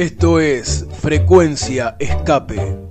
Esto es Frecuencia Escape.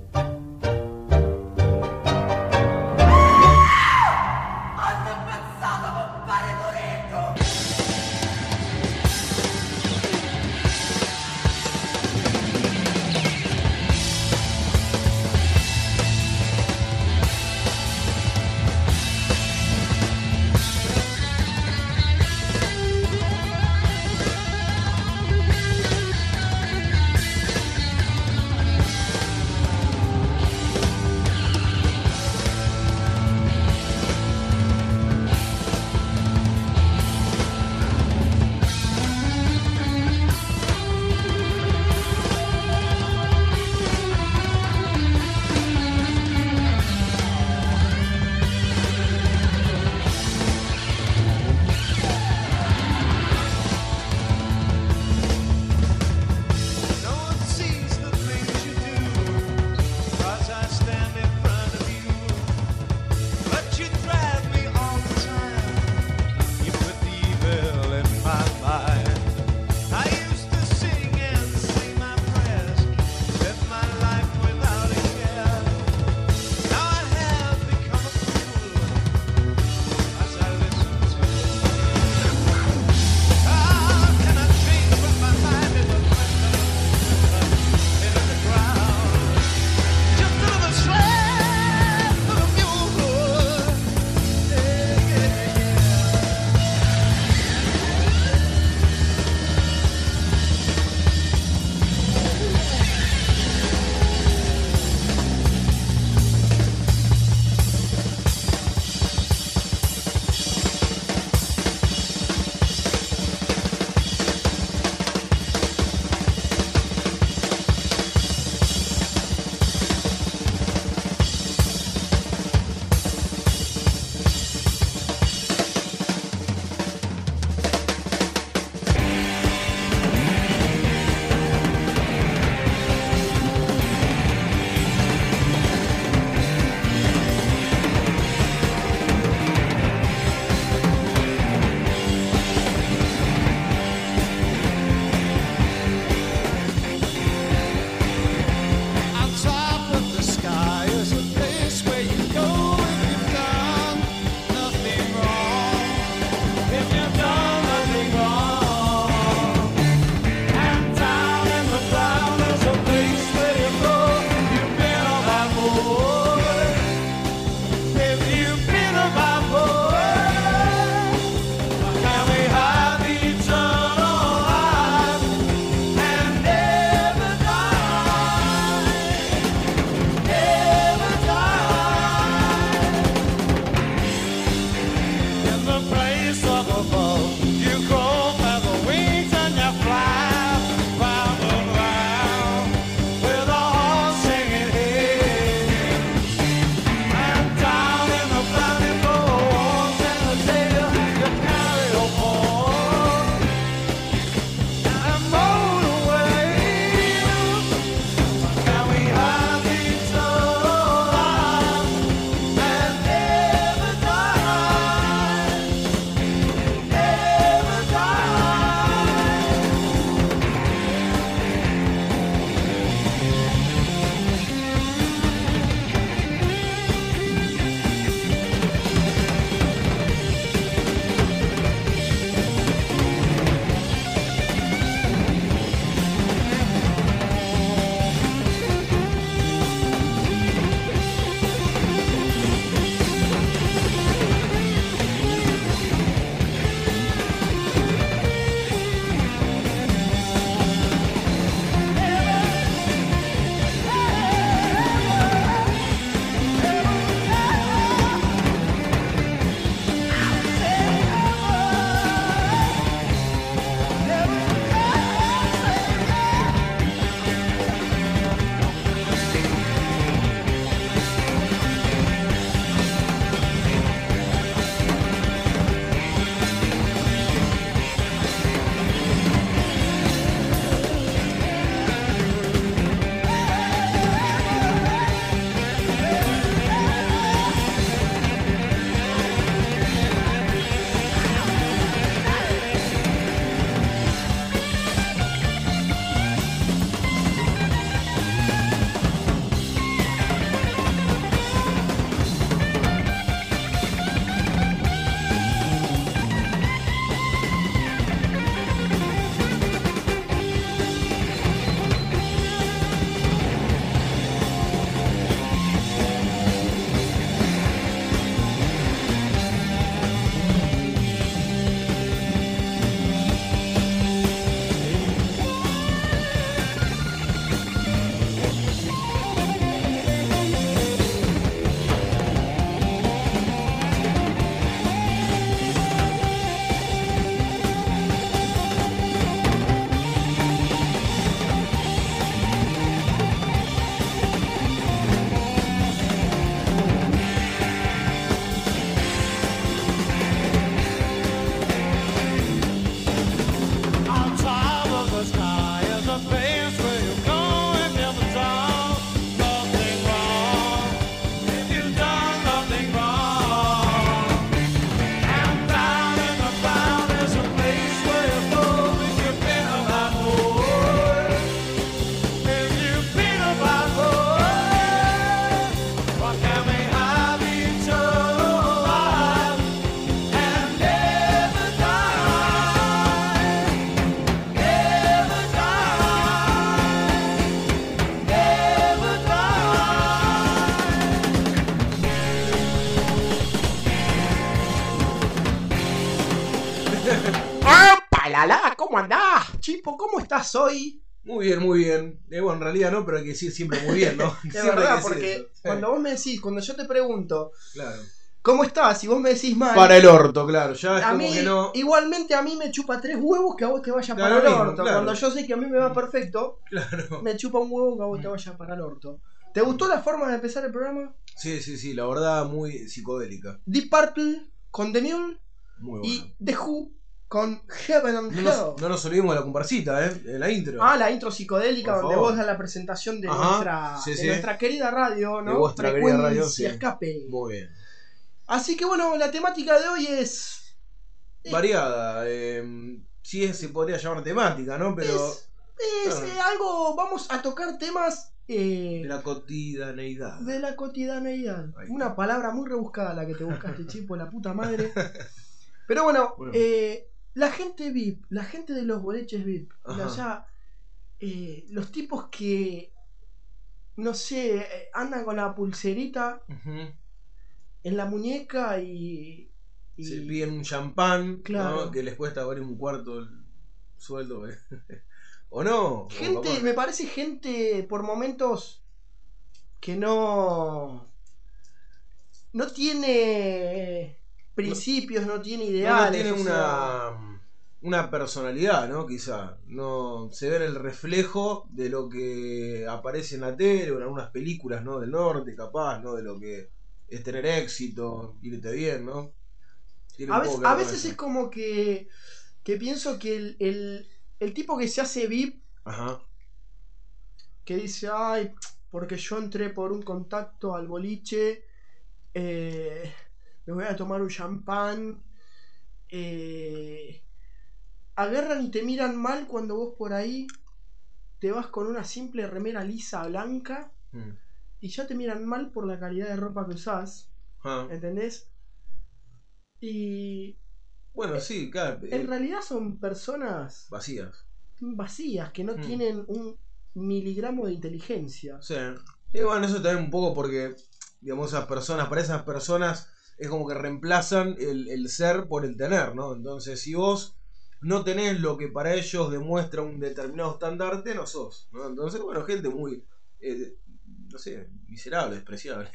¿Cómo andás? Chipo, ¿cómo estás hoy? Muy bien, muy bien. Eh, bueno, en realidad no, pero hay que decir siempre muy bien, ¿no? De verdad, porque eso. Cuando vos me decís, cuando yo te pregunto, Claro. ¿cómo estás? Y vos me decís mal. Para el orto, claro. Ya es a como mí, que no. igualmente a mí me chupa tres huevos que a vos te vaya Claro, para el mismo, orto. claro. Cuando yo sé que a mí me va perfecto, Claro. me chupa un huevo que a vos te vaya para el orto. ¿Te gustó la forma de empezar el programa? Sí, sí, sí, la verdad muy psicodélica. Deep Purple con The Mule Muy bueno. y The Who con Heaven and No Hell. nos, no nos olvidemos de la comparsita, ¿eh? La intro. Ah, la intro psicodélica Por donde favor. vos das la presentación de, Ajá, nuestra, sí, de sí. nuestra querida radio, ¿no? De vuestra querida radio, sí. escape. Muy bien. Así que bueno, la temática de hoy es. es- Variada. Eh, sí, se podría llamar temática, ¿no? Pero. es, es, claro. eh, algo. Vamos a tocar temas eh, De la cotidianeidad. de la cotidianeidad. Una palabra muy rebuscada la que te buscaste, chipo, la puta madre. Pero bueno, Bueno. eh, la gente VIP, la gente de los boleches VIP, eh, los tipos que, no sé, eh, andan con la pulserita en la muñeca y... y- Se piden un champán, Claro. ¿no? Que les cuesta valer un cuarto el sueldo. ¿eh? ¿O no? Gente, me parece gente por momentos que no... No tiene principios, no, tiene ideales. no tiene una, una personalidad, ¿no? Quizá. No se ve en el reflejo de lo que aparece en la tele o en algunas películas, ¿no? Del norte, capaz, ¿no? De lo que es tener éxito, irte bien, ¿no? Tiene A que a veces es como que, que pienso que el, el- el tipo que se hace VIP, Ajá. que dice, ay, porque yo entré por un contacto al boliche, eh, me voy a tomar un champán, eh, agarran y te miran mal cuando vos por ahí te vas con una simple remera lisa blanca Mm. y ya te miran mal por la calidad de ropa que usás, Ah. ¿entendés? Y Bueno, sí, claro. en eh, realidad son personas vacías. vacías, que no Hmm. tienen un miligramo de inteligencia. Sí. Y bueno, eso también un poco porque, digamos, esas personas, para esas personas es como que reemplazan el, el ser por el tener, ¿no? Entonces, si vos no tenés lo que para ellos demuestra un determinado estandarte, no sos, ¿no? Entonces, bueno, gente muy, eh, no sé, miserable, despreciable.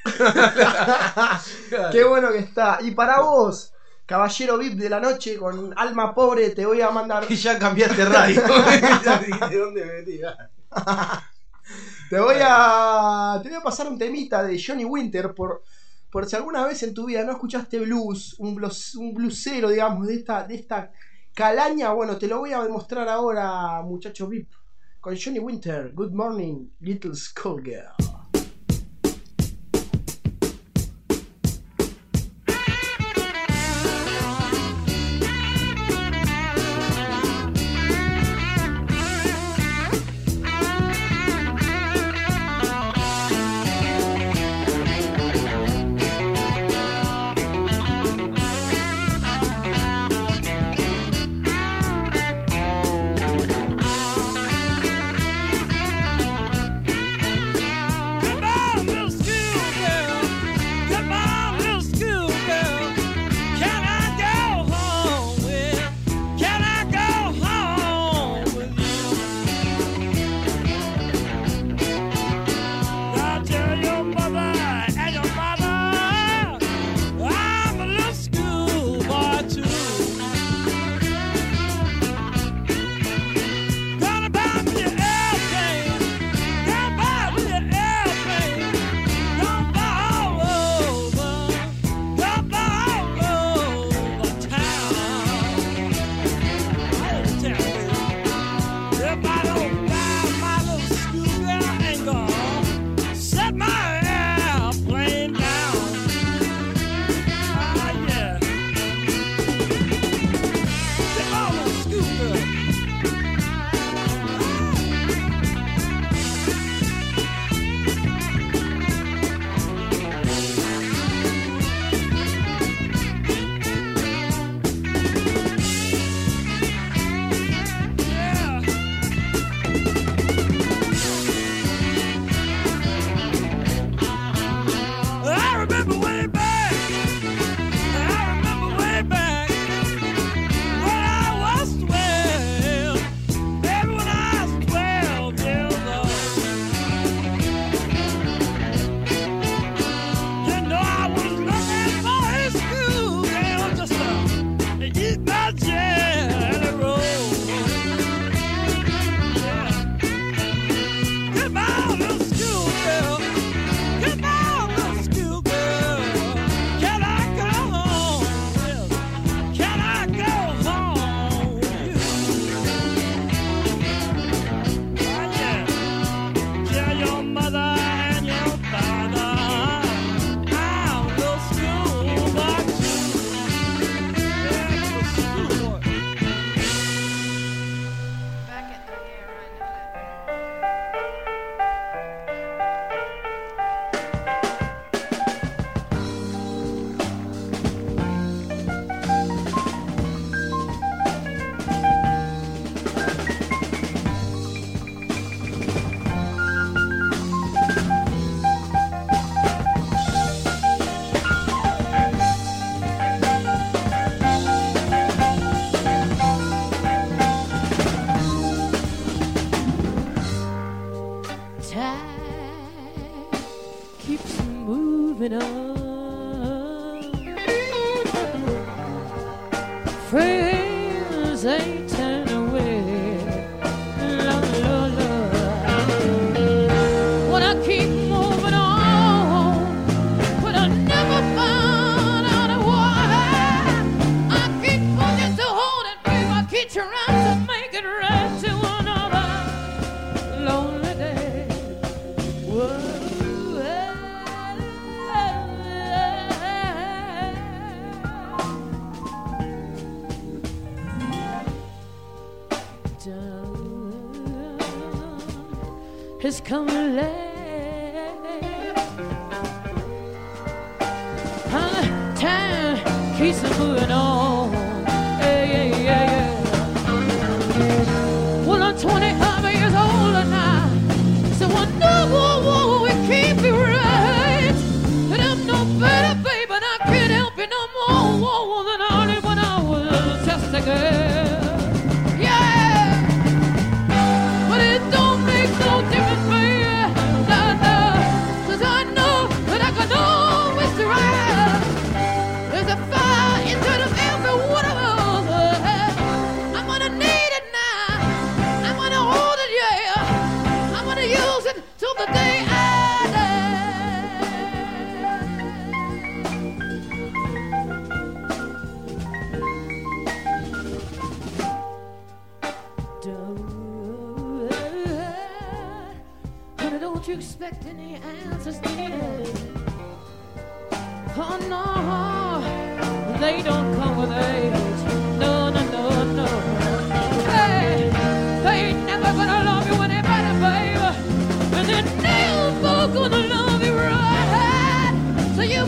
Claro. Qué bueno que está. Y para vos, caballero VIP de la noche con alma pobre, te voy a mandar. Que ya cambiaste radio. ya dijiste dónde me metí. Te voy a. Te voy a pasar un temita de Johnny Winter por. Por si alguna vez en tu vida no escuchaste blues, un blues, un blusero, digamos, de esta, de esta calaña, bueno, te lo voy a demostrar ahora, muchacho VIP, con Johnny Winter. Good morning, little schoolgirl.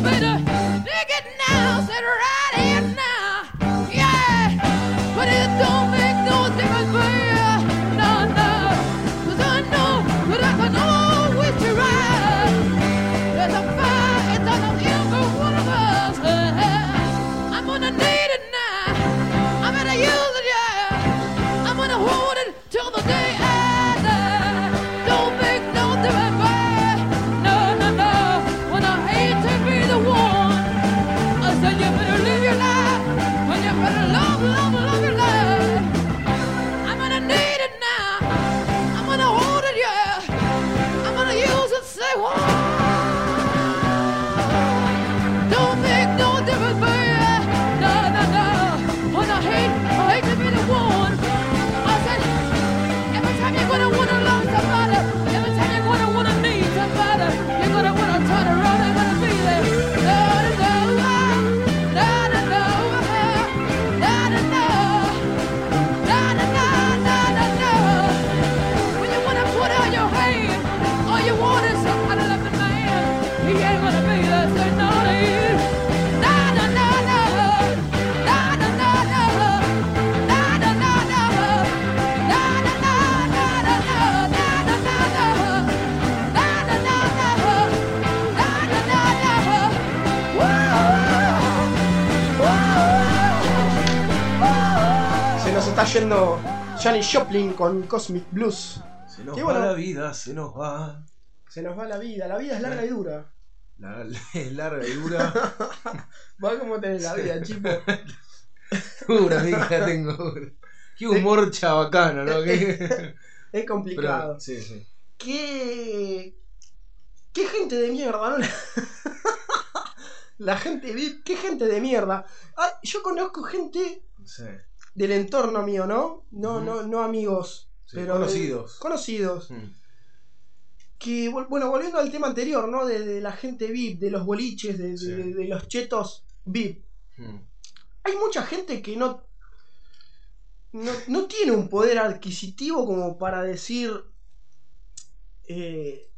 Better yendo Janis Joplin con Cosmic Blues. Se nos Qué va bueno. la vida, se nos va. Se nos va la vida. La vida es larga y dura. La, es larga y dura. Va como tenés la vida, chico. Dura, hija, tengo dura. Qué humor chabacano, ¿no? Es complicado. Pero, sí, sí. ¿Qué. ¿Qué gente de mierda, no? La, la gente VIP, qué gente de mierda. Ay, yo conozco gente sí. Del entorno mío, ¿no? No, no, no amigos. Sí, pero conocidos. de- conocidos. Mm. Que, bueno, volviendo al tema anterior, ¿no? De, de la gente VIP, de los boliches, de, de- Sí. de los chetos VIP. Mm. Hay mucha gente que no, no, no tiene un poder adquisitivo como para decir eh,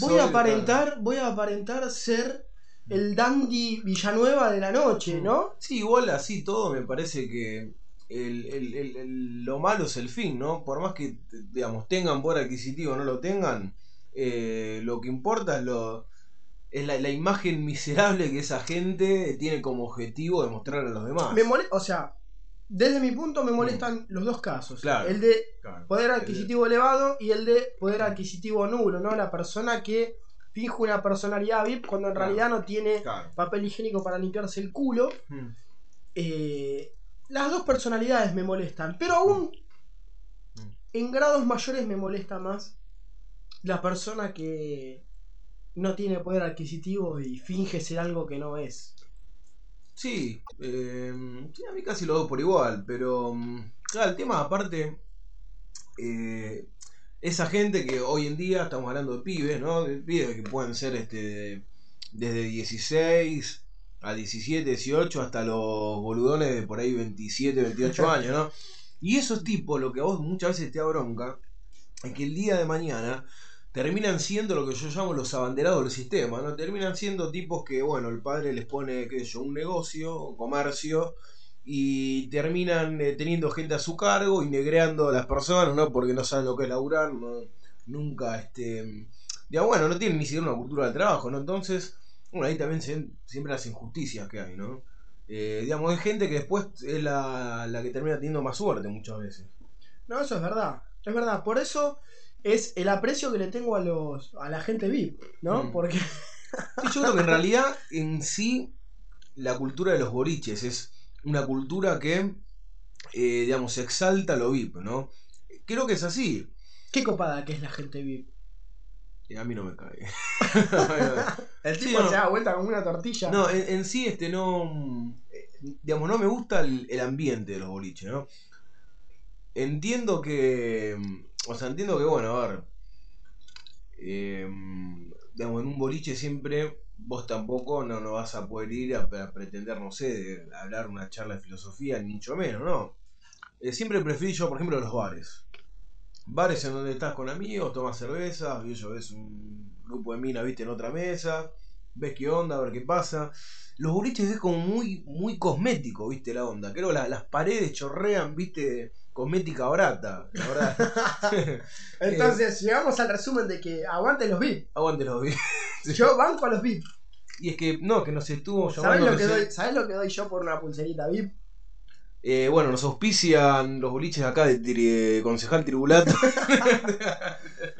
voy Soy a aparentar, voy a aparentar ser el dandy Villanueva de la noche, ¿no? Sí, igual así todo me parece que el, el- el- el- lo malo es el fin, ¿no? Por más que, digamos, tengan poder adquisitivo o no lo tengan, eh, lo que importa es lo es la, la imagen miserable que esa gente tiene como objetivo de mostrar a los demás. Me o sea, desde mi punto me molestan los dos casos. Mm. Claro. El de Claro. poder adquisitivo elevado y el de poder adquisitivo nulo, ¿no? La persona que finge una personalidad VIP cuando en Claro. realidad no tiene papel higiénico para limpiarse el culo. Mm. Eh, las dos personalidades me molestan, pero aún Mm. en grados mayores me molesta más la persona que no tiene poder adquisitivo y finge ser algo que no es. Sí, eh, sí, a mí casi lo doy por igual, pero mm, claro, el tema aparte, eh, esa gente que hoy en día estamos hablando de pibes, ¿no? De pibes que pueden ser este desde 16 a 17, 18 hasta los boludones de por ahí 27, 28 años, ¿no? Y esos tipos, lo que a vos muchas veces te da bronca, es que el día de mañana terminan siendo lo que yo llamo los abanderados del sistema, ¿no? Terminan siendo tipos que, bueno, el padre les pone, qué sé yo, un negocio, un comercio, y terminan eh, teniendo gente a su cargo y negreando a las personas, ¿no? Porque no saben lo que es laburar, no, nunca, este... Ya bueno, no tienen ni siquiera una cultura del trabajo, ¿no? Entonces, bueno, ahí también se ven siempre las injusticias que hay, ¿no? Eh, digamos, hay gente que después es la, la que termina teniendo más suerte muchas veces. No, eso es verdad. Es verdad. Por eso es el aprecio que le tengo a los a la gente VIP, ¿no? Mm. Porque Sí, yo creo que en realidad en sí la cultura de los boliches es una cultura que, eh, digamos, exalta lo VIP, ¿no? Creo que es así. qué copada que es la gente VIP. Eh, A mí no me cae. El Sí, tipo no. se da vuelta como una tortilla. No, en, en sí, este no. eh, Digamos, no me gusta el, el ambiente de los boliches, ¿no? Entiendo que. O sea, entiendo que, bueno, a ver. eh, digamos, en un boliche siempre vos tampoco no, no vas a poder ir a, a pretender, no sé, de hablar una charla de filosofía, ni mucho menos, ¿no? Eh, siempre preferí yo, por ejemplo, los bares. Bares en donde estás con amigos, tomas cerveza, y yo ves un grupo de minas, viste, en otra mesa, ves qué onda, a ver qué pasa. Los boliches es como muy, muy cosmético, viste, la onda. Creo que la- las paredes chorrean, viste, cosmética barata, la verdad. Entonces, llegamos al resumen de que aguanten los VIP. Aguante los vi- Yo banco a los VIP. Y es que, no, que nos estuvo ¿Sabes llamando. lo, que doy, ¿Sabes lo que doy yo por una pulserita VIP? Eh, bueno, nos auspician los boliches acá de, Tri- Concejal Tribulato.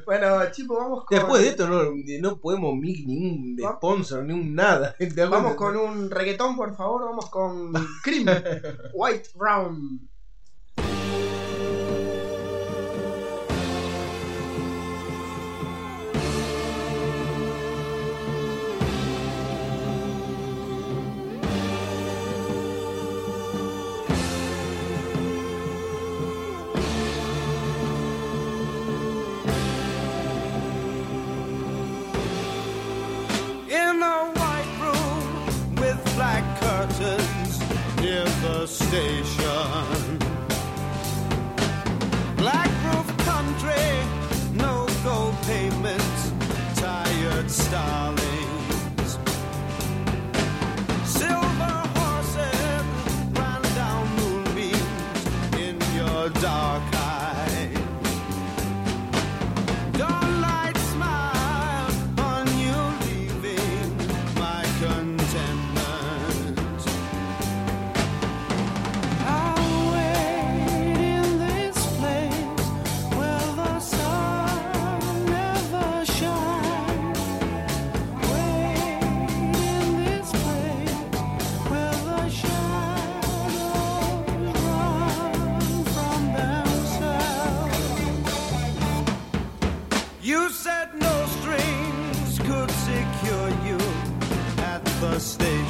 Bueno, chicos, vamos con. Después de esto no, no podemos ni ningún Va- sponsor, ni un nada. ¿te das Vamos con un reggaetón, por favor. Vamos con Cream. White Brown. The station. mistake.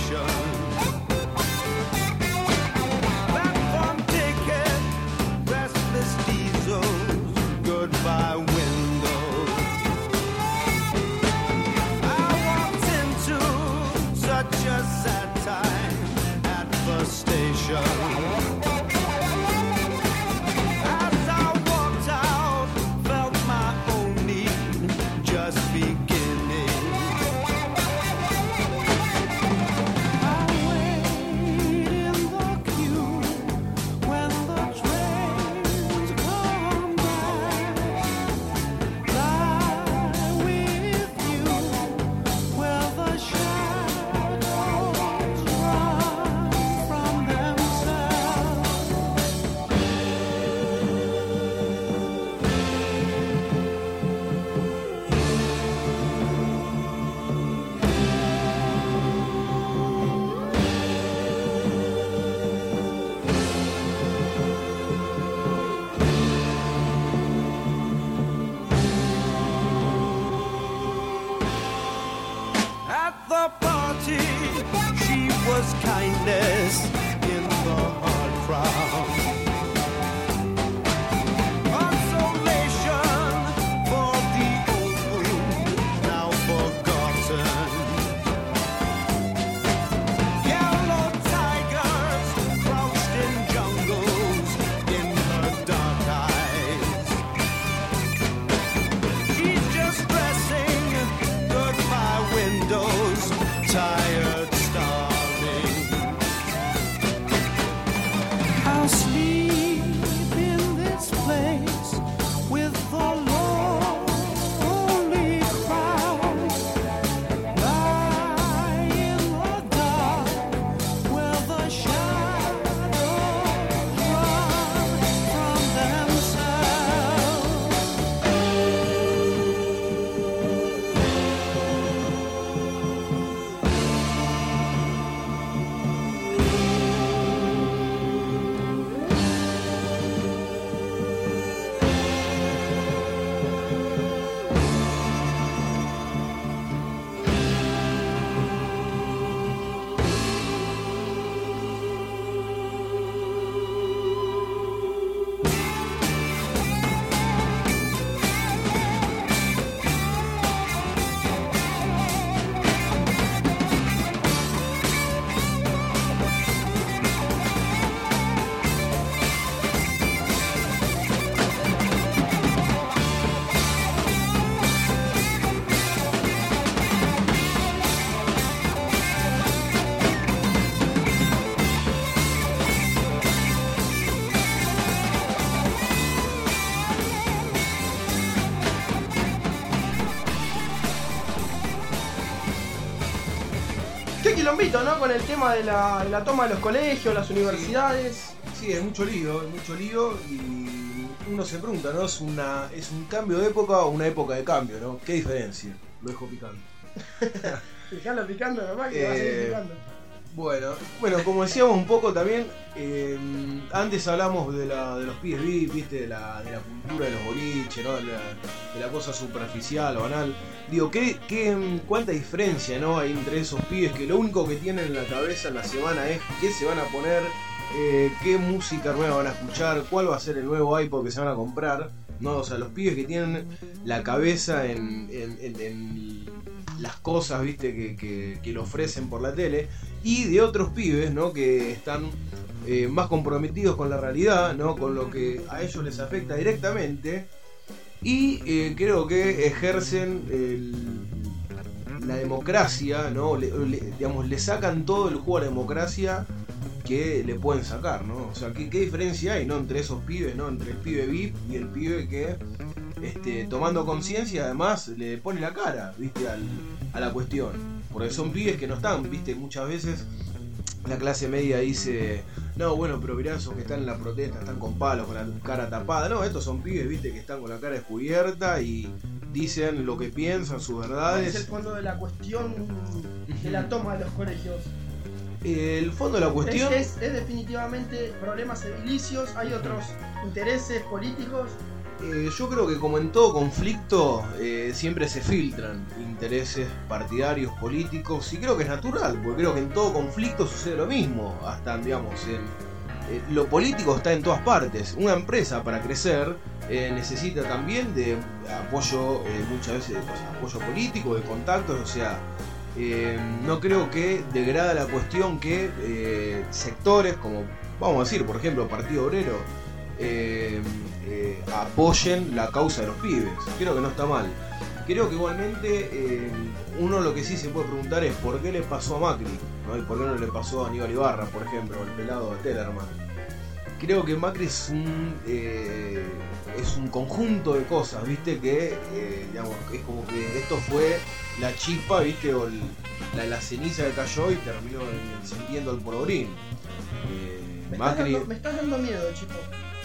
Quilombito, ¿no? Con el tema de la, de la toma de los colegios, las universidades. Sí, hay mucho lío, hay mucho lío y uno se pregunta, ¿no? ¿Es, una, ¿Es un cambio de época o una época de cambio, ¿no? ¿Qué diferencia? Lo dejo picando. Dejalo picando nomás que va a seguir Eh, picando. Bueno, bueno, como decíamos un poco también, eh, antes hablamos de, la, de los pies VIP, viste, de la, de la cultura de los boliches, ¿no? de, la, de la cosa superficial banal. Digo, ¿qué, qué, ¿cuánta diferencia ¿no? hay entre esos pibes que lo único que tienen en la cabeza en la semana es qué se van a poner, eh, qué música nueva van a escuchar, cuál va a ser el nuevo iPod que se van a comprar? ¿no? O sea, los pibes que tienen la cabeza en, en- las cosas, viste, que, que, que le ofrecen por la tele y de otros pibes, ¿no? Que están eh, más comprometidos con la realidad, ¿no? Con lo que a ellos les afecta directamente y eh, creo que ejercen el- la democracia, ¿no? Le- digamos, le sacan todo el juego a la democracia que le pueden sacar, ¿no? O sea, ¿qué, qué diferencia hay, ¿no? Entre esos pibes, ¿no? Entre el pibe VIP y el pibe que, este, tomando conciencia, además, le pone la cara, ¿viste? Al- a la cuestión. Porque son pibes que no están, ¿viste? Muchas veces la clase media dice, no, bueno, pero mirá esos que están en la protesta, están con palos, con la cara tapada. No, estos son pibes, ¿viste? Que están con la cara descubierta y dicen lo que piensan, sus Es el verdades. fondo de la cuestión de la toma de los colegios. El fondo de la cuestión... Es, es- es definitivamente problemas edilicios, hay otros intereses políticos. Eh, yo creo que como en todo conflicto eh, siempre se filtran intereses partidarios, políticos y creo que es natural, porque creo que en todo conflicto sucede lo mismo, hasta digamos, en, eh, lo político está en todas partes. Una empresa para crecer necesita también de apoyo, muchas veces sea, apoyo político, de contactos, o sea, no creo que degrada la cuestión que sectores como, vamos a decir, por ejemplo, Partido Obrero, eh, apoyen la causa de los pibes. Creo que no está mal. Creo que igualmente eh, uno lo que sí se puede preguntar es por qué le pasó a Macri, ¿no? y por qué no le pasó a Aníbal Ibarra, por ejemplo, o el pelado de Tellerman. Creo que Macri es un eh, es un conjunto de cosas, viste, que digamos, es como que esto fue la chispa, viste, o el- la, la ceniza que cayó y terminó encendiendo el polvorín. Me, Macri, me estás dando miedo, chico.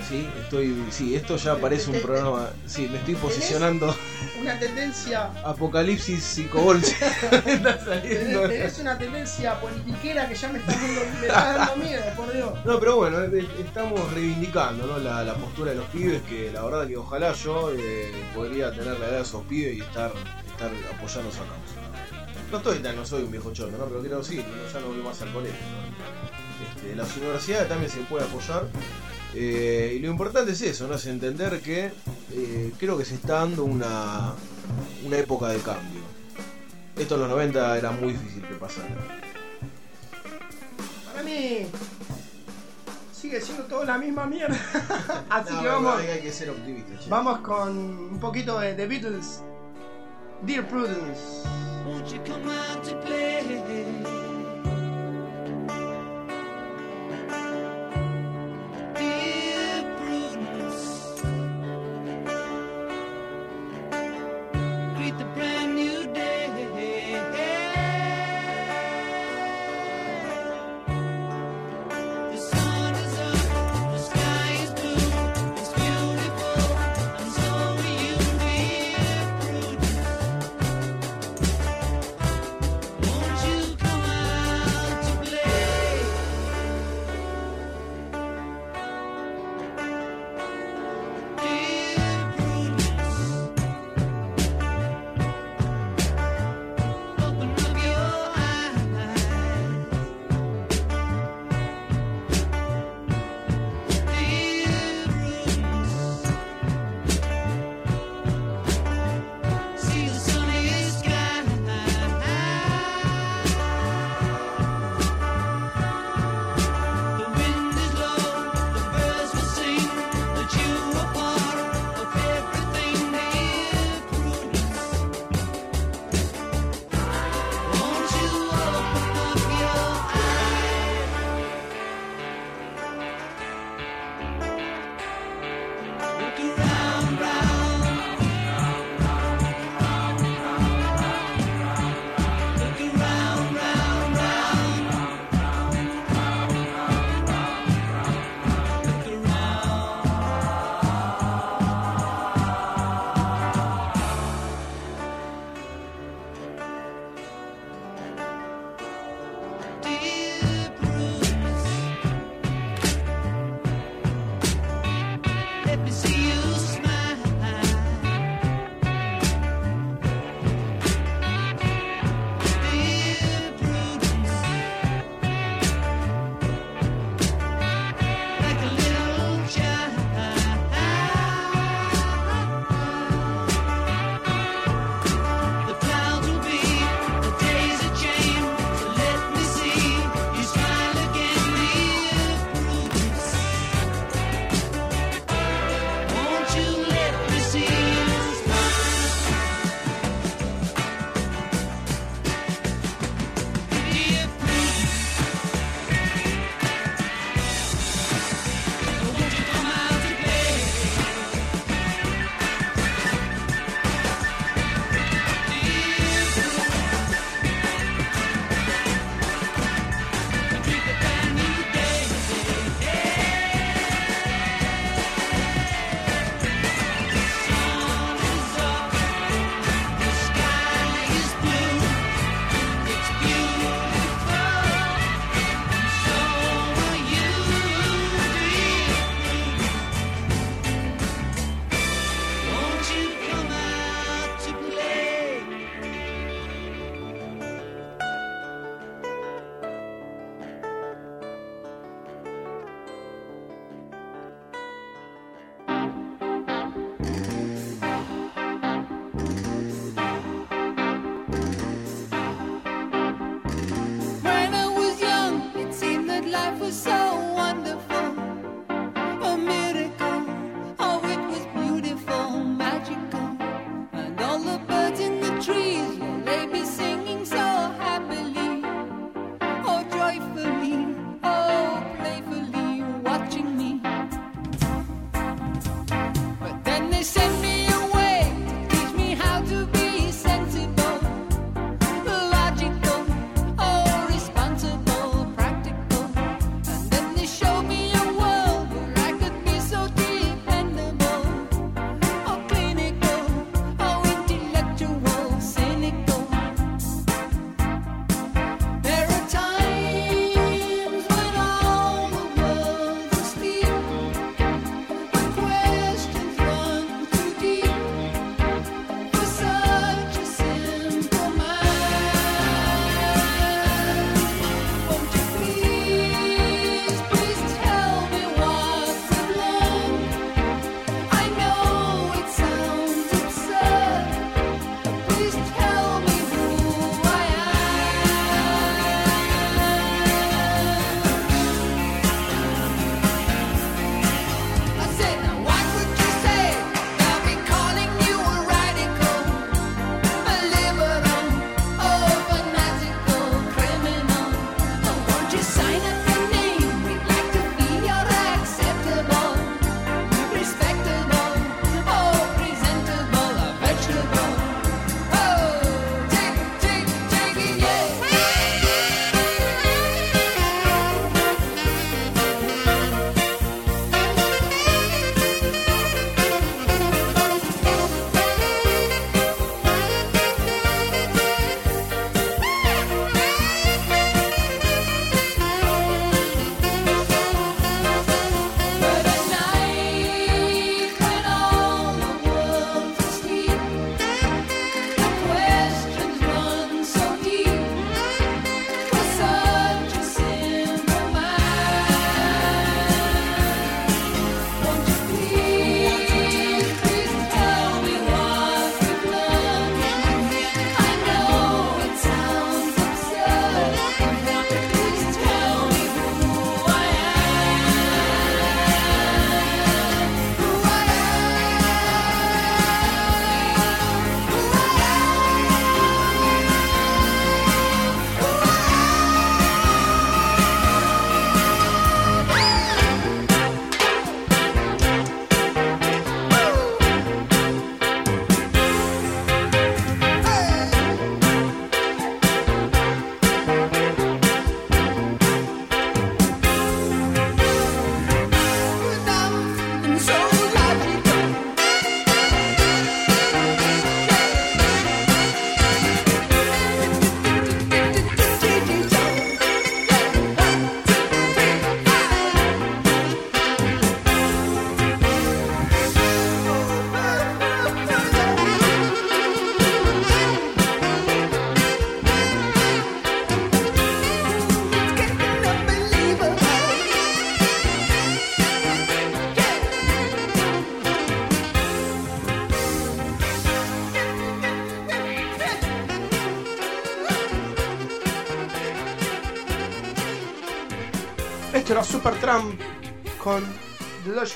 Sí, estoy, sí, esto ya parece un programa, sí, me estoy posicionando Una tendencia. apocalipsis psicobolse. Está saliendo. Tenés una tendencia politiquera que ya me está dando, me está dando miedo, por Dios. No, pero bueno, estamos reivindicando ¿no? la, la postura de los pibes, que la verdad que ojalá yo eh, podría tener la edad de esos pibes y estar, estar apoyando esa causa. No estoy tan, no soy un viejo choto, ¿no? Pero sí, no- ya no voy más al colegio. ¿no? Este, las universidades también se puede apoyar. Eh, y lo importante es eso, ¿no? Es entender que eh, creo que se está dando una, una época de cambio. Esto en los 90 era muy difícil que pasara. Para mí sigue siendo todo la misma mierda. Así No, que vamos, hay hay que ser optimistas. che. vamos con un poquito de The Beatles. Dear Prudence.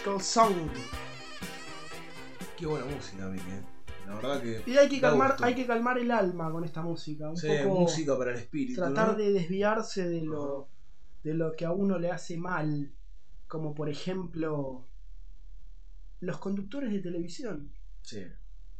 Sound. Qué buena música, Miki. eh. La verdad que. Y hay que da calmar, gusto. hay que calmar el alma con esta música. Un Sí, poco música para el espíritu. tratar ¿no? de desviarse de lo, de lo que a uno le hace mal. Como por ejemplo los conductores de televisión. Sí.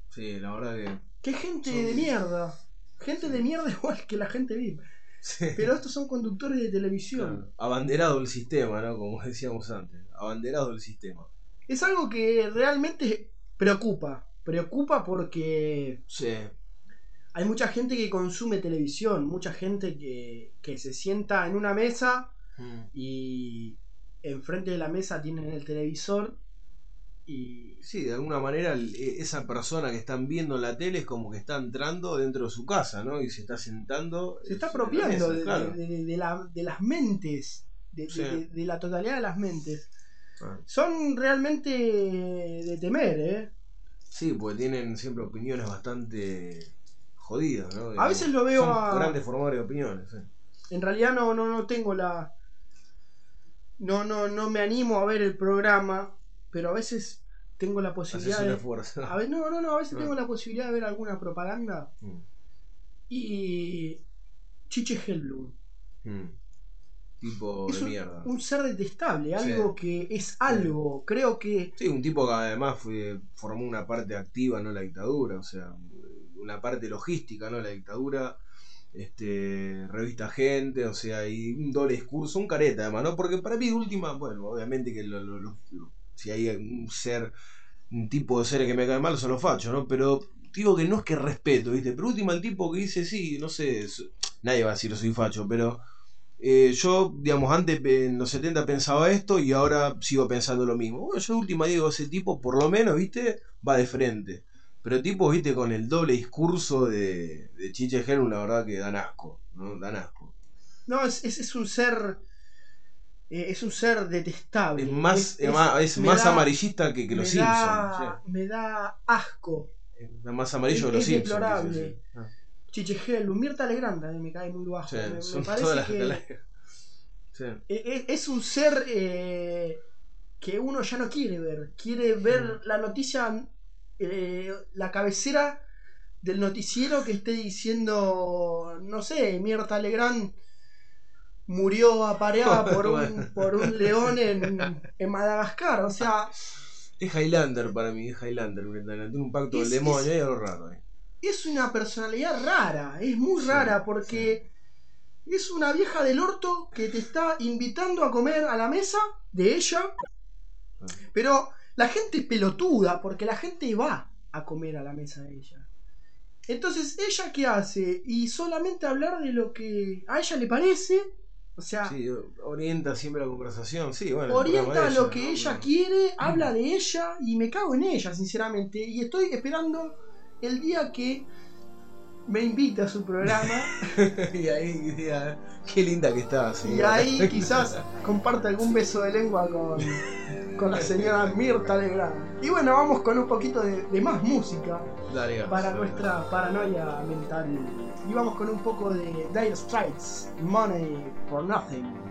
Sí, la verdad que. Que gente Son- de mierda. Gente de mierda igual que la gente VIP. Sí. Pero estos son conductores de televisión. Claro. Abanderado el sistema, ¿no? Como decíamos antes. Abanderado el sistema. Es algo que realmente preocupa. Preocupa porque Sí. hay mucha gente que consume televisión, mucha gente que, que se sienta en una mesa Mm. y enfrente de la mesa tienen el televisor y Sí, de alguna manera e- esa persona que están viendo en la tele es como que está entrando dentro de su casa, ¿no? Y se está sentando. se está apropiando mesa, de, claro. de- la- de las mentes, Sí. de la totalidad de las mentes. Ah. Son realmente de temer, ¿eh? Sí, porque tienen siempre opiniones bastante jodidas, ¿no? A veces lo veo Son a- grandes formadores de opiniones, sí. En realidad no, no, no tengo la... No, no, no me animo a ver el programa, pero a veces tengo la posibilidad de... A ver, no, no, no, a veces Ah. tengo la posibilidad de ver alguna propaganda Mm, y... Chiche Hellblum. mm. Tipo Es de un, mierda. un ser detestable, algo que es algo. Creo que Sí, un tipo que además fue, formó una parte activa, no la dictadura, o sea, una parte logística, ¿no? La dictadura, este, revista gente, o sea, y un doble discurso, un careta además, ¿no? Porque para mí de última, bueno, obviamente que lo- lo- lo- lo- si hay un ser, un tipo de seres que me cae mal, son los fachos, ¿no? Pero digo que no es que respeto, ¿viste? Pero última el tipo que dice, sí, no sé, nadie va a decir soy facho, pero... eh, yo, digamos, antes eh, en los 70 pensaba esto y ahora sigo pensando lo mismo. Bueno, yo de última digo, ese tipo por lo menos, viste, va de frente. Pero tipo, viste, con el doble discurso de, de Chiche Helm, la verdad que dan asco, ¿no? Dan asco. No, es, es, es un ser. eh, es un ser detestable. Es más, es, más, es más da- amarillista que, que los Simpsons. da, me da asco. sí. Es más amarillo que los es Simpsons. Deplorable. sí, sí. Chiche Hellblum, Mirta Legrand me cae muy bajo. sí, me, parece las que. Sí. e- e- es un ser eh, que uno ya no quiere ver. Quiere ver la noticia, eh, la cabecera del noticiero que esté diciendo, no sé, Mirta Legrand murió apareada por un, por un león en, en Madagascar. O sea, Es Highlander para mí, es Highlander. Tiene un pacto Es- del demonio es- y algo raro ahí. Es una personalidad rara, es muy Sí, rara porque es una vieja del orto que te está invitando a comer a la mesa de ella, pero la gente es pelotuda porque la gente va a comer a la mesa de ella. Entonces, ¿ella qué hace? Y solamente hablar de lo que a ella le parece, o sea, Sí, orienta siempre la conversación. Sí, bueno. orienta lo que ¿no? ella quiere, habla de ella y me cago en ella, sinceramente. Y estoy esperando el día que me invite a su programa y ahí diga, qué linda que está. y señora". ahí quizás comparte algún beso de lengua con, con la señora Mirta Legrand. Y bueno, vamos con un poquito de, de más música Dale, para nuestra paranoia mental. Y vamos con un poco de Dire Straits, Money for Nothing.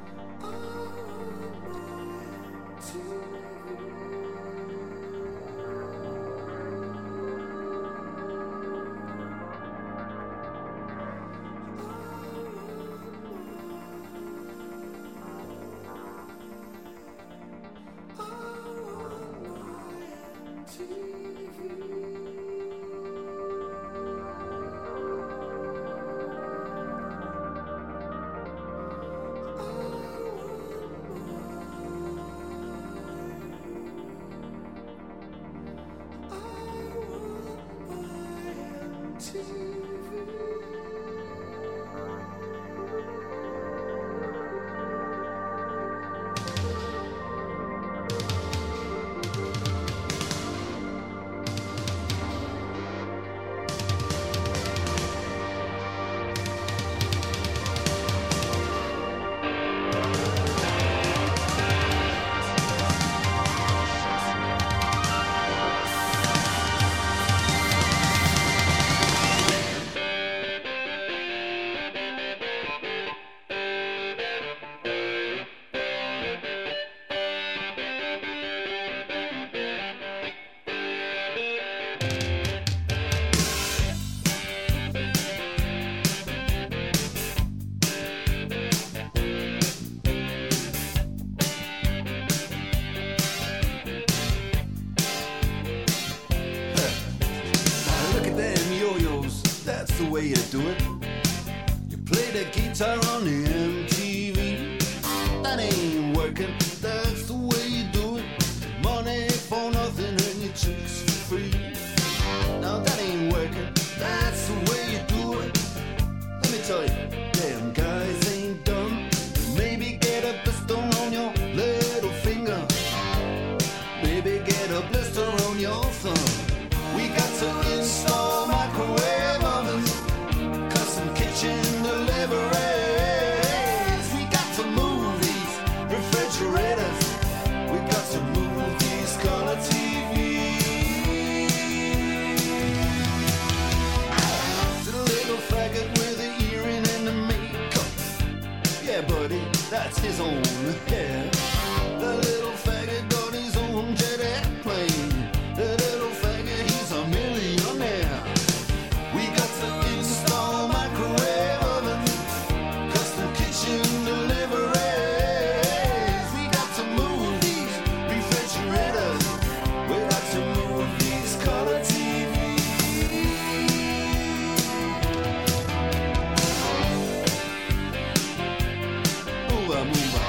Mumbai.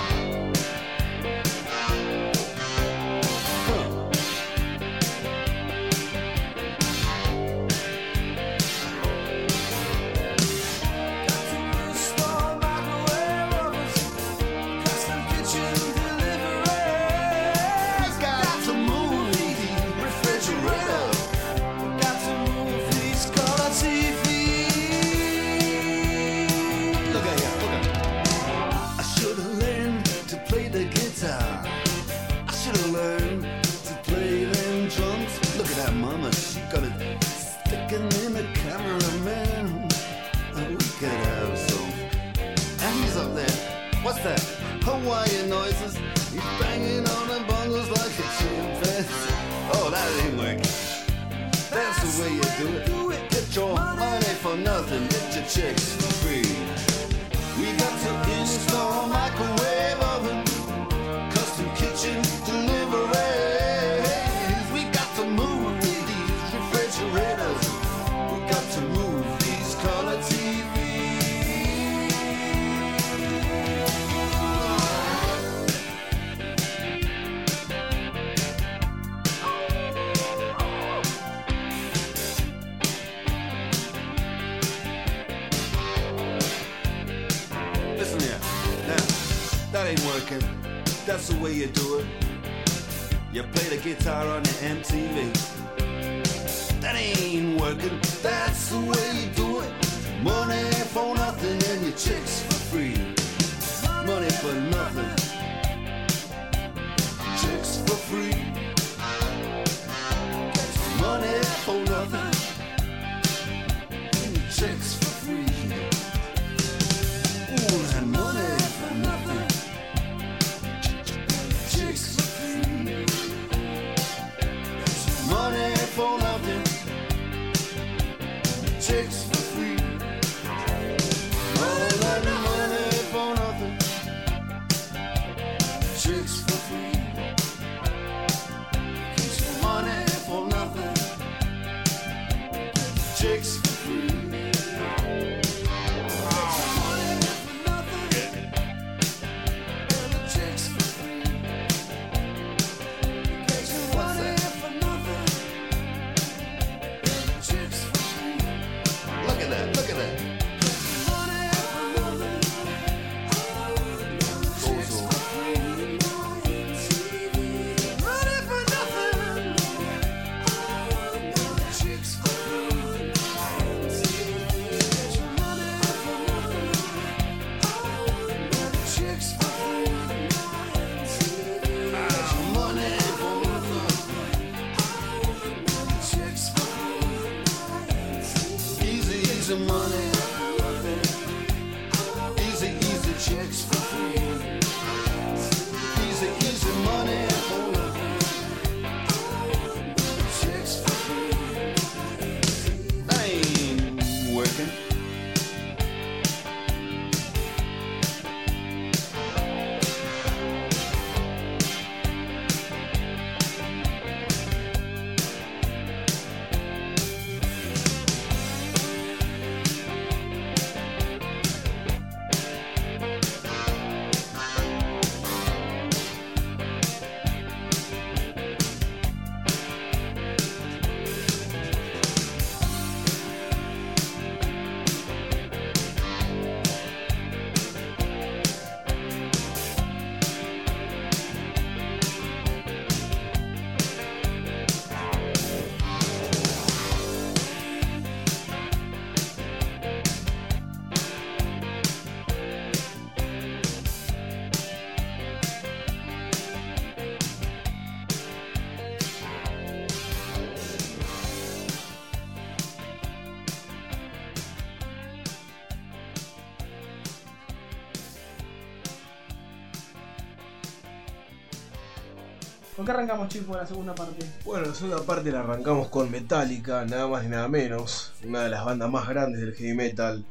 ¿Con qué arrancamos, Chipo, la segunda parte? Bueno, la segunda parte la arrancamos con Metallica, nada más ni nada menos, una de las bandas más grandes del heavy metal.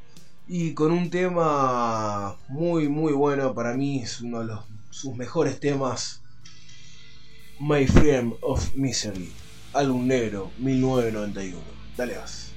Y con un tema muy muy bueno, para mí es uno de sus mejores temas, My Friend of Misery, álbum negro, 1991. Dale vas.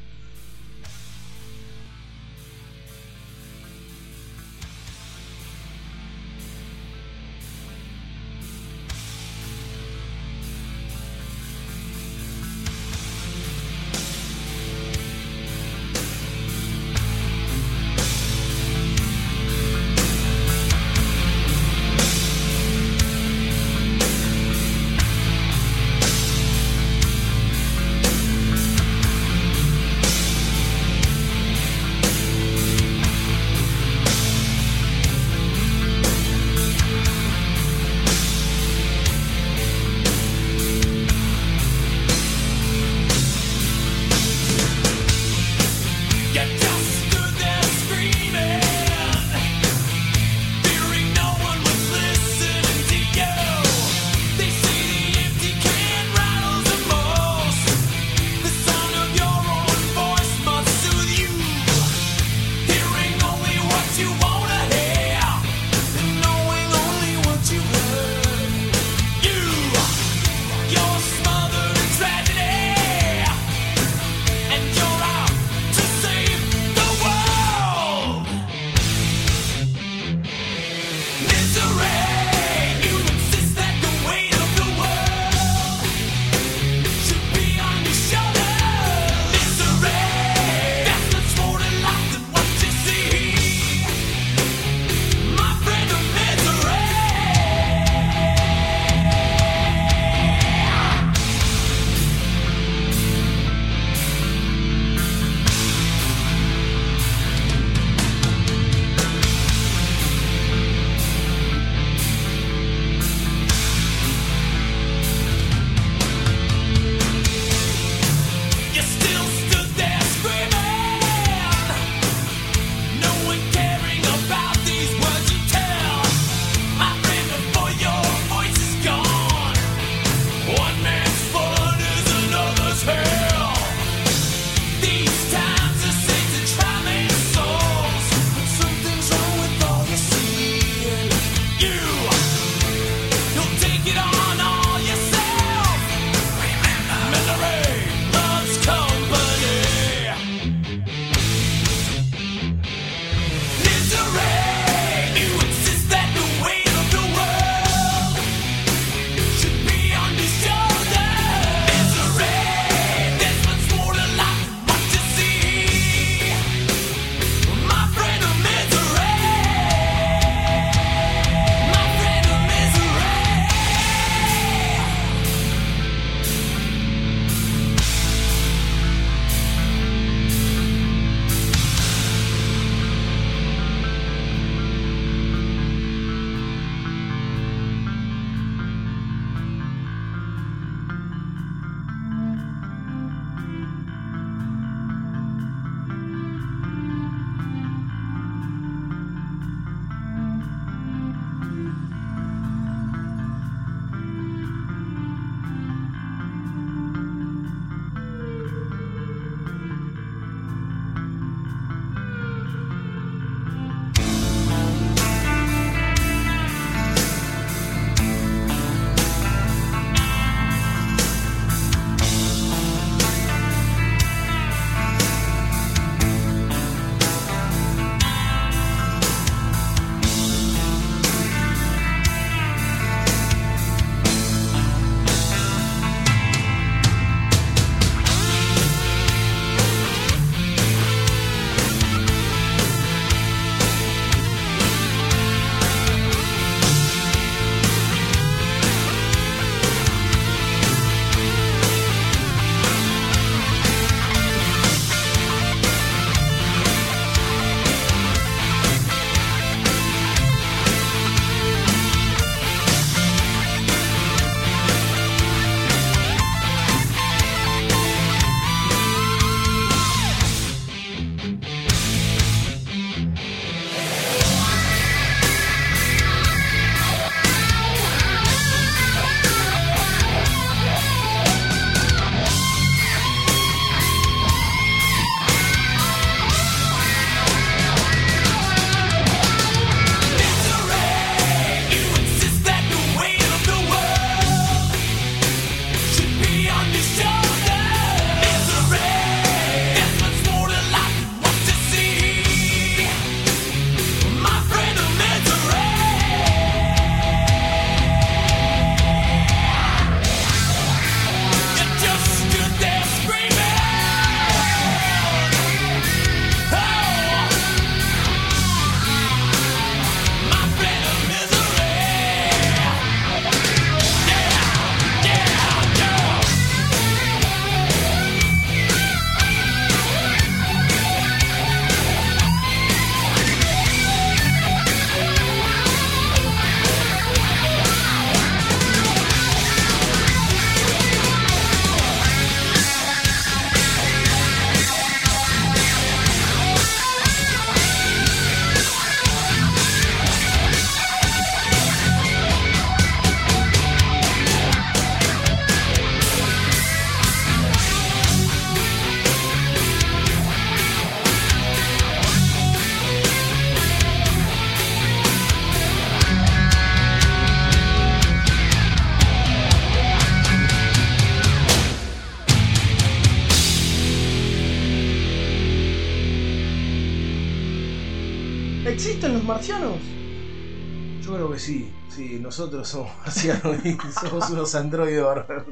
Nosotros somos marcianos y somos unos androides bárbaros.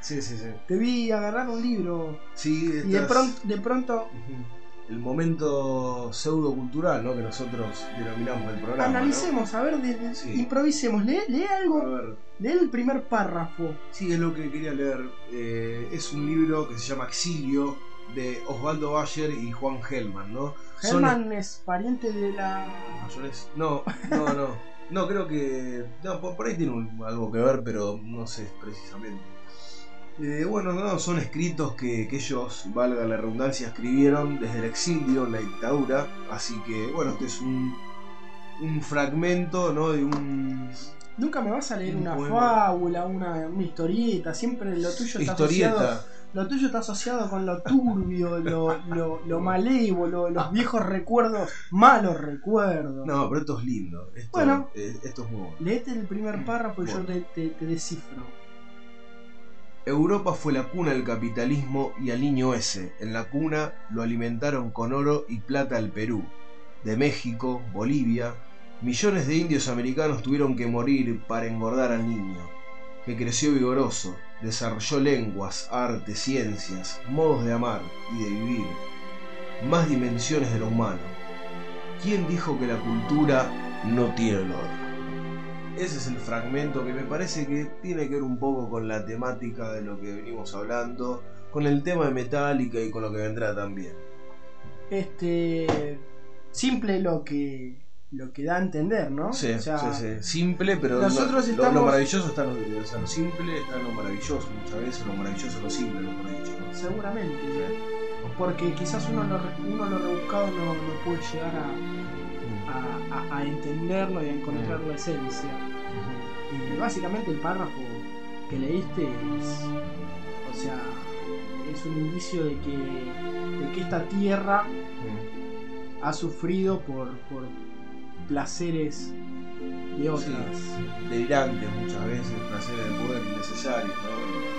Sí, sí, sí. Te vi agarrar un libro Sí, y de, estás- pronto, de pronto. El momento pseudo-cultural, ¿no? Que nosotros denominamos el programa. ¿no? analicemos, a ver, de- de- Sí. improvisemos. Lee, lee A algo, ver, lee el primer párrafo. sí, es lo que quería leer. Eh, es un libro que se llama Exilio de Osvaldo Bayer y Juan Hellman, ¿no? Son Herman es pariente de la. mayores. No, no, no. No, creo que. No, por, ahí tiene un- algo que ver, pero no sé precisamente. Eh, bueno, no, son escritos que, que ellos, valga la redundancia, escribieron desde el exilio, en la dictadura. Así que, bueno, este es un, un fragmento, ¿no? De un. Nunca me vas a leer Un una poema. fábula, una, una historieta. Siempre lo tuyo está asociado. Lo tuyo está asociado con lo turbio, lo, lo, lo malévolo, los viejos recuerdos, malos recuerdos. No, pero esto es lindo. Esto, Bueno. eh, esto es muy bueno. Leete el primer párrafo y yo te, te- te descifro. Europa fue la cuna del capitalismo y al niño ese, en la cuna, lo alimentaron con oro y plata al Perú. De México, Bolivia, millones de indios americanos tuvieron que morir para engordar al niño, que creció vigoroso, desarrolló lenguas, artes, ciencias, modos de amar y de vivir, más dimensiones de lo humano. ¿Quién dijo que la cultura no tiene olor? Ese es el fragmento que me parece que tiene que ver un poco con la temática de lo que venimos hablando, con el tema de Metallica y con lo que vendrá también. Este. Simple lo que. Lo que da a entender, ¿no? Sí, O sea, sí, sí. Simple, pero nosotros no- lo- lo, estamos- maravilloso está en lo, o sea, lo simple, está en lo maravilloso. Muchas veces lo maravilloso es lo simple, lo maravilloso. Seguramente. Porque quizás uno lo, uno lo rebuscado no, no puede llegar a, a- a- a entenderlo y a encontrar la esencia. Y básicamente el párrafo que leíste es. O sea. Es un indicio de que, de que esta tierra Mm. ha sufrido por, por placeres de otras. Sí, delirantes muchas veces, placeres de poder innecesarios, ¿no?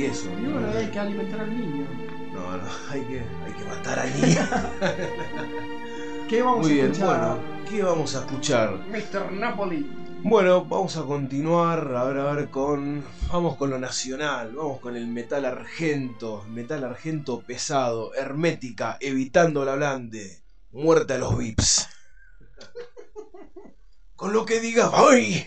Y eso, Y ¿no? bueno, hay que alimentar al niño. No, no, hay que, hay que matar al niño. ¿Qué vamos Muy a bien, escuchar? bueno, ¿qué vamos a escuchar? Mr. Napoli. Bueno, vamos a continuar, a ver, a ver, con... Vamos con lo nacional, vamos con el metal argento, metal argento pesado, hermética, evitando la blande, muerte a los vips. Con lo que diga, ¡ay!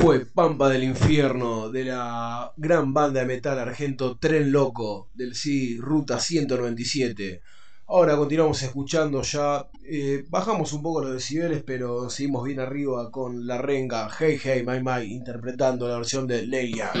Fue Pampa del Infierno de la gran banda de metal argento Tren Loco del sí Ruta 197. Ahora continuamos escuchando ya, eh, bajamos un poco los decibeles, pero seguimos bien arriba con la renga Hey Hey My My interpretando la versión de Leia.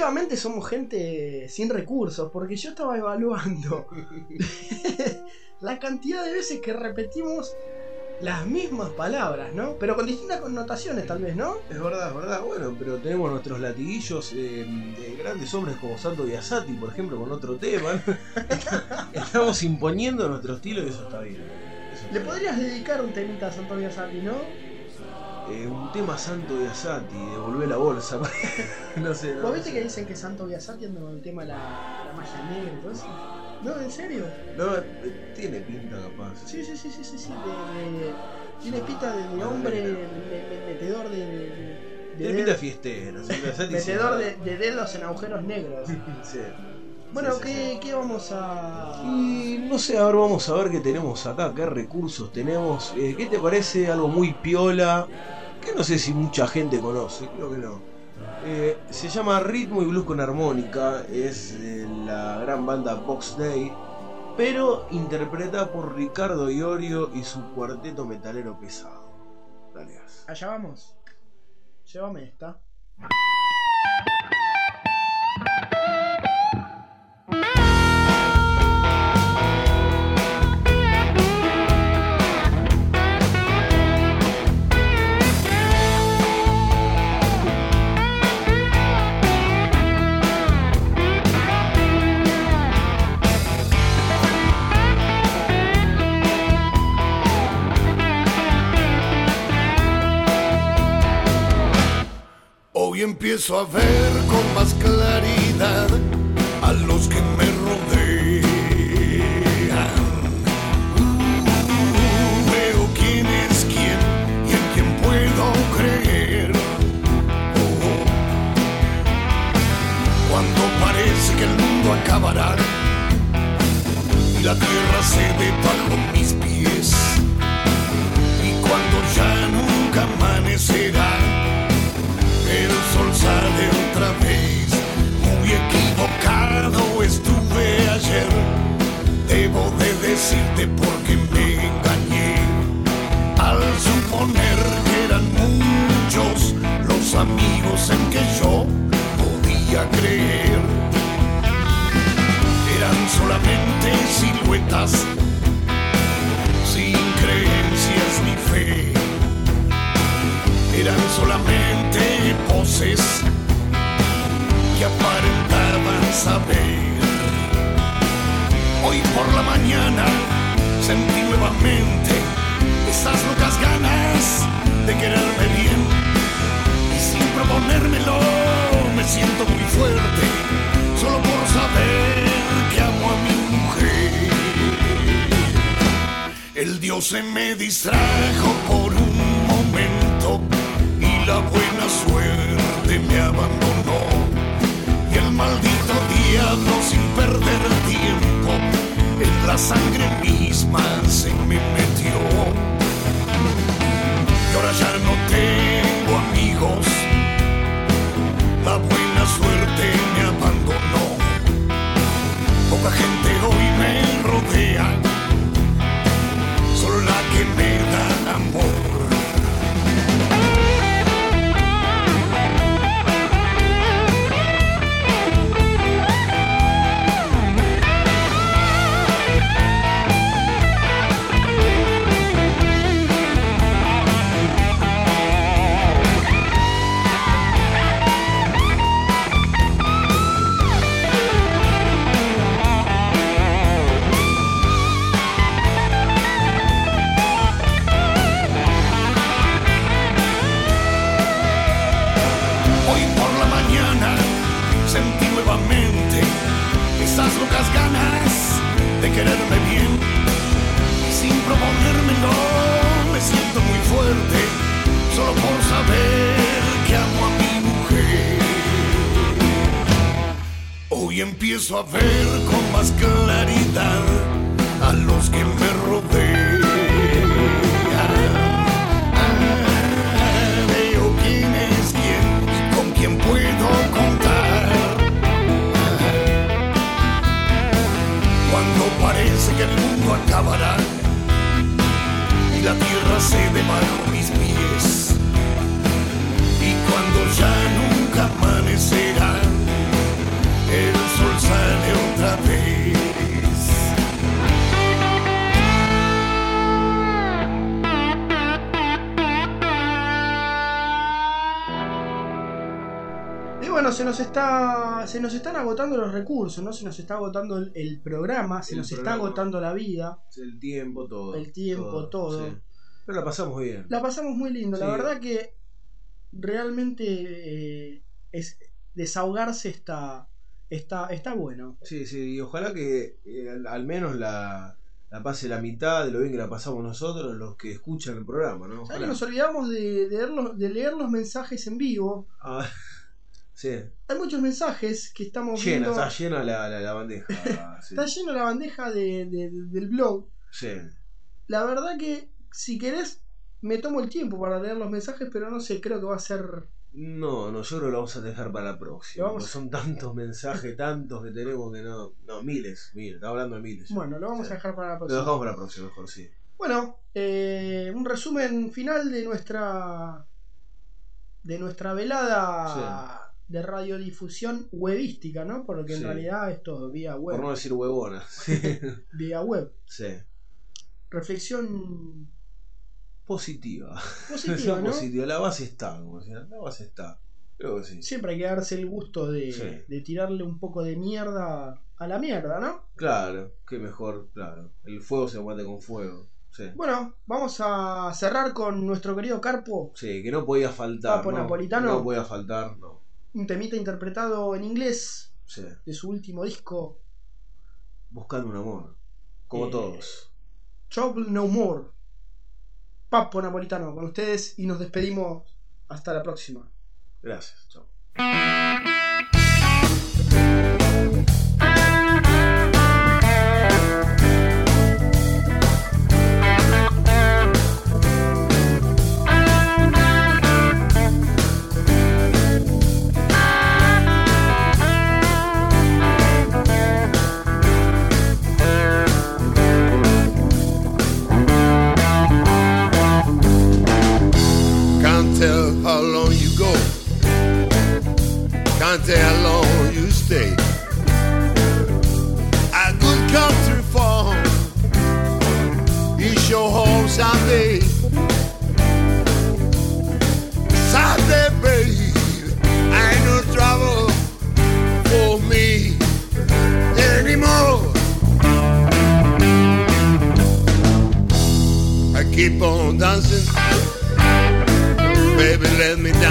Definitivamente somos gente sin recursos, porque yo estaba evaluando la cantidad de veces que repetimos las mismas palabras, ¿no? Pero con distintas connotaciones tal vez, ¿no? Es verdad, es verdad. Bueno, pero tenemos nuestros latiguillos eh, de grandes hombres como Santo Biasati, por ejemplo, con otro tema. ¿no? Estamos imponiendo nuestro estilo y eso está bien. Eso está Le bien. podrías dedicar un temita a Santo Biasati, ¿no? Eh, un tema Santo Biasati, devolver la bolsa. no sé. no ¿Vos viste sé. que dicen que Santo Biasati anda con el tema de la, la magia negra y todo eso? No, ¿en serio? No, eh, tiene pinta capaz. Sí, sí, sí, sí, sí, sí. de- de- tiene pinta de, de hombre me- me- metedor de... de- de Tiene pinta sí. metedor de, de dedos en agujeros negros. Sí. Bueno, Sí, sí, ¿qué, ¿qué vamos a...? Y no sé, a ver, vamos a ver qué tenemos acá, qué recursos tenemos. Eh, ¿Qué te parece algo muy piola? Que no sé si mucha gente conoce, creo que no. Eh, se llama Ritmo y Blues con Armónica, es eh, la gran banda Box Day, pero interpretada por Ricardo Iorio y su cuarteto metalero pesado. Dale. Allá vamos. Llévame esta. Hoy empiezo a ver con más claridad a los que me rodean. Uh, veo quién es quién y en quién puedo creer. Oh. Cuando parece que el mundo acabará y la tierra se ve bajo mis pies. Y cuando ya nunca amanecerá sale otra vez. Muy equivocado estuve ayer. Debo de decirte porque me engañé al suponer que eran muchos los amigos en que yo podía creer. Eran solamente siluetas sin creencias ni fe. Eran solamente voces que aparentaban saber. Hoy por la mañana sentí nuevamente esas locas ganas de quererme bien. Y sin proponérmelo me siento muy fuerte, solo por saber que amo a mi mujer. El dios se me distrajo por un momento la buena suerte me abandonó. Y el maldito diablo sin perder tiempo en la sangre misma se me metió. Y ahora ya no tengo amigos, la buena suerte me abandonó. Poca gente hoy me rodea, empiezo a ver con más claridad a los que me rodean. Veo quién es quién con quién puedo contar. Cuando parece que el mundo acabará y la tierra cede bajo mis pies. Y cuando ya bueno, se nos está. Se nos están agotando los recursos, ¿no? Se nos está agotando el, el programa, se El nos está agotando la vida. El tiempo, todo. El tiempo, todo. sí. Pero la pasamos bien. La pasamos muy lindo. La verdad que realmente eh, es desahogarse está, está, está bueno. Sí, sí, y ojalá que eh, al, menos la, la pase la mitad de lo bien que la pasamos nosotros, los que escuchan el programa, ¿no? ¿Sabes Ojalá. nos olvidamos de, de leer los, de leer los mensajes en vivo? Ah, sí, Hay muchos mensajes que estamos llena, viendo. está llena la, la, la bandeja. sí. Está lleno la bandeja de- de- del blog. Sí. La verdad que si querés me tomo el tiempo para leer los mensajes, pero no sé, creo que va a ser... No, no, yo creo que lo vamos a dejar para la próxima. Lo vamos- Son tantos mensajes, tantos que tenemos que no. No, miles, miles, estaba hablando de miles. Bueno, lo vamos Sí. a dejar para la Lo próxima. dejamos para la próxima, mejor, sí. Bueno, eh, un resumen final de nuestra de nuestra velada de radiodifusión webística, ¿no? Porque en Sí. realidad es todo vía web. Por no decir huevona. Vía web. sí. Reflexión Positiva. positiva, ¿no? positiva. La base está, como decía. La base está. Creo que sí. Siempre hay que darse el gusto de, Sí. de tirarle un poco de mierda a la mierda, ¿no? Claro, qué mejor, claro. El fuego se combate con fuego. Sí. Bueno, vamos a cerrar con nuestro querido Carpo, Sí, que no podía faltar. Papo ¿no? napolitano. No podía faltar, no. Un temita interpretado en inglés Sí. de su último disco, Buscando un amor. Como Eh, todos. Trouble No More. Papo Napolitano con ustedes y nos despedimos hasta la próxima. Gracias. Chao. Me dance